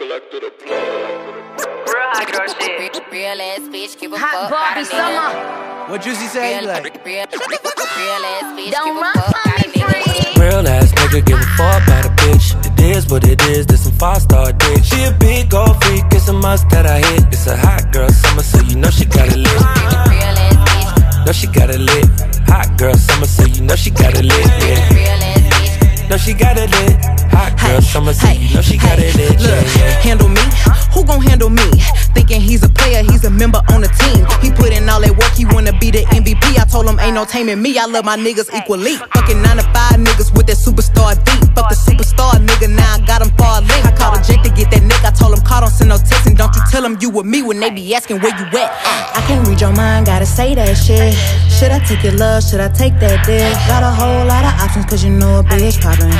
collected a plug. Real hot girl ass bitch, give a Hot fuck. Barbie about summer. What Juicy say? He Real, like, real, real ass bitch, Don't give a run fuck. from about a me, free. real ass nigga, give a fuck about a bitch. It is what it is, this some five star dick. She a big old freak, it's a must that I hit. It's a hot girl summer, so you know she got it lit. Real ass bitch, Know she got it lit. Hot girl summer, so you know she got it lit. Summer, so you know she got it. Look, Yeah, yeah. handle me. Who gon' handle me? Thinking he's a player, he's a member on the team. He put in all that work, he wanna be the MVP. I told him ain't no taming me. I love my niggas equally. Fucking nine to five niggas with that superstar deep. Fuck the superstar nigga, now I got him far link. I called a jet to get that nigga. I told him call, don't send no text, and don't you tell him you with me when they be asking where you at. I can't read your mind, gotta say that shit. Should I take your love? Should I take that dick? Got a whole lot of options, cause you know a bitch poppin'.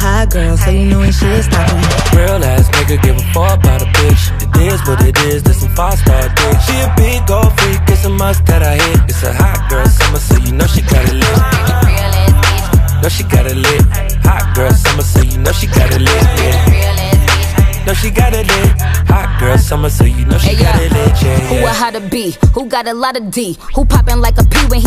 I'm a girl, so you know ain't shit stoppin'. Real ass nigga, give a fuck about a bitch. It is what it is, this some five star dick. She a big old freak, it's a must that I hit. It's a hot girl summer, so you know she got it lit. Real ass bitch, Know she got it lit. Hot girl summer, so you know she got it lit. Yeah. real ass bitch. Know she got it lit. Hot girl summer, so you know she Hey, got yeah. it lit. Yeah, Who a yeah. how to be? Who got a lot of D? Who poppin' like a P when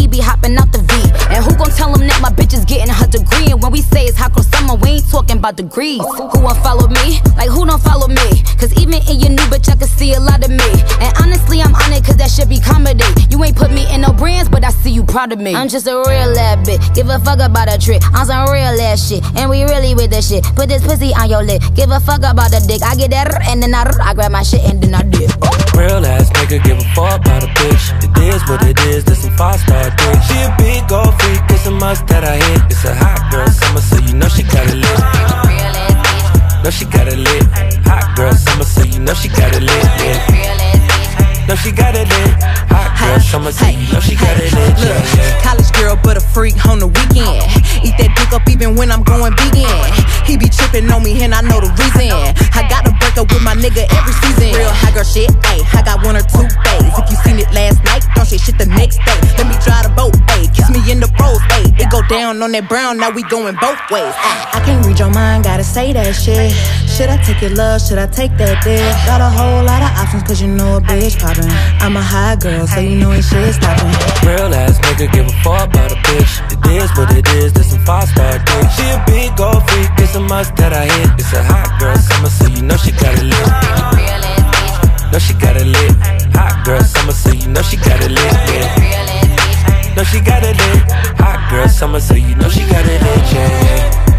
about degrees. Who won't follow me? Like who don't follow me? Cause even in your new bitch, I can see a lot of me. And honestly, I'm on it cause that shit be comedy. You ain't put me in no brands, but I see you proud of me. I'm just a real ass bitch. Give a fuck about a trick. I'm some real ass shit. And we really with the shit. Put this pussy on your lip. Give a fuck about the dick. I get that and then I, I grab my shit and then I dip. Real ass nigga, give a fuck about a bitch. It is what it is, this some five star dick. Girl summer, so you know she got it lit. Yeah. Know she got it lit. Hot girl summer, so you know she got it lit. Yeah, yeah. college girl, but a freak on the weekend. Eat that dick up even when I'm going vegan. He be tripping on me, and I know the reason. I gotta break up with my nigga every season. Real high girl shit, ayy. I got one or two down on that brown, now we going both ways. ayy. I can't read your mind, gotta say that shit. Should I take your love? Should I take that dick? Got a whole lot of options, cause you know a bitch poppin'. I'm a high girl, so you know ain't shit stoppin'. Real ass nigga, give a fuck about a bitch. It is what it is, this some five star dick. She a big old freak, it's a must that I hit. It's a hot girl summer, so you know she got it lit. Real ass bitch, Know she got it lit. Hot girl summer, so you know she got it lit. Yeah. real ass bitch. Know she got it lit. Summer, so you know she got it lit. Yeah. yeah.